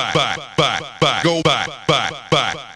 back, back, back, back, go back, back, back.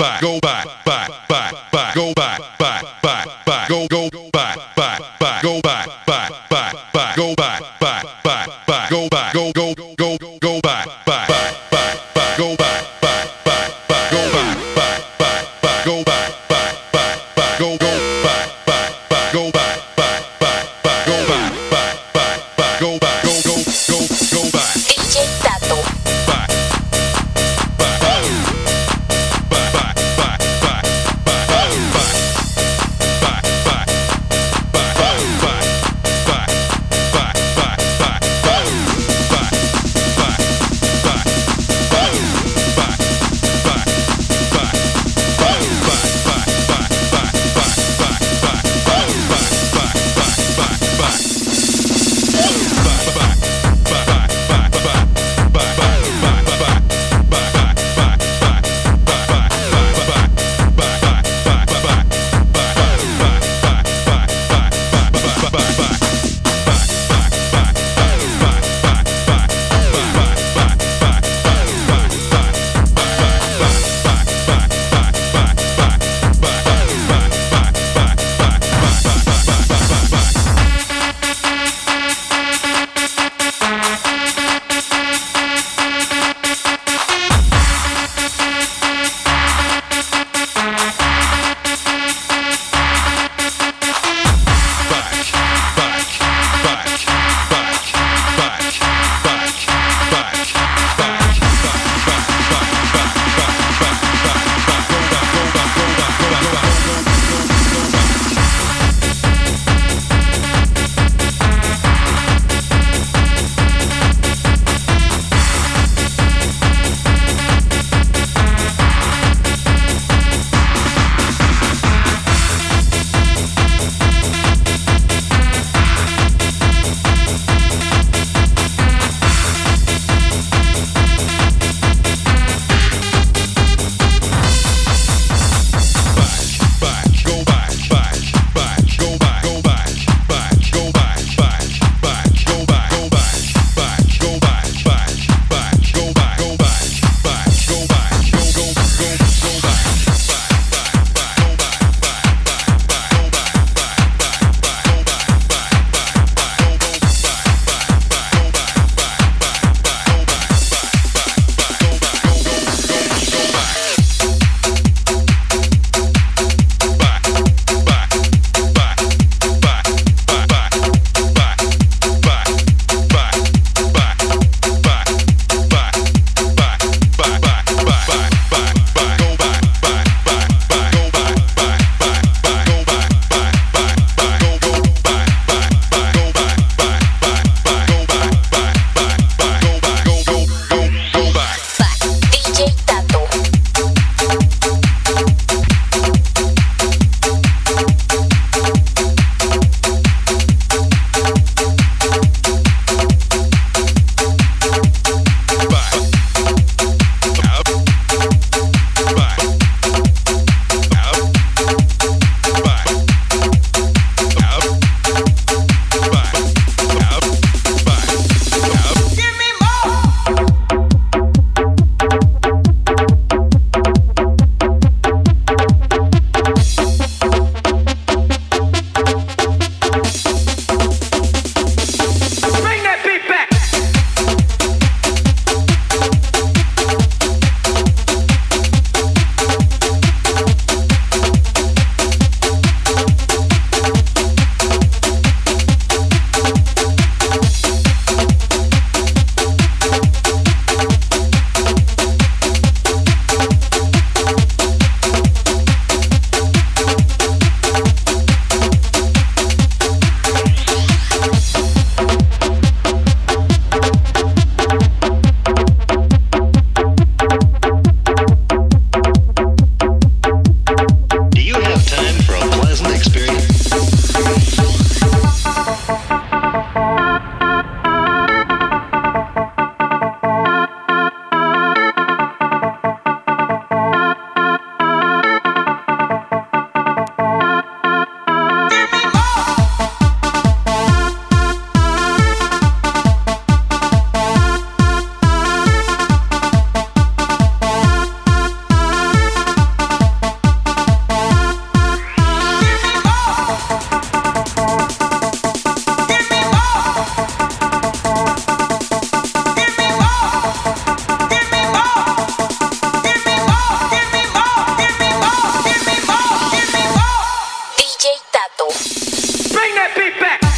Sit back.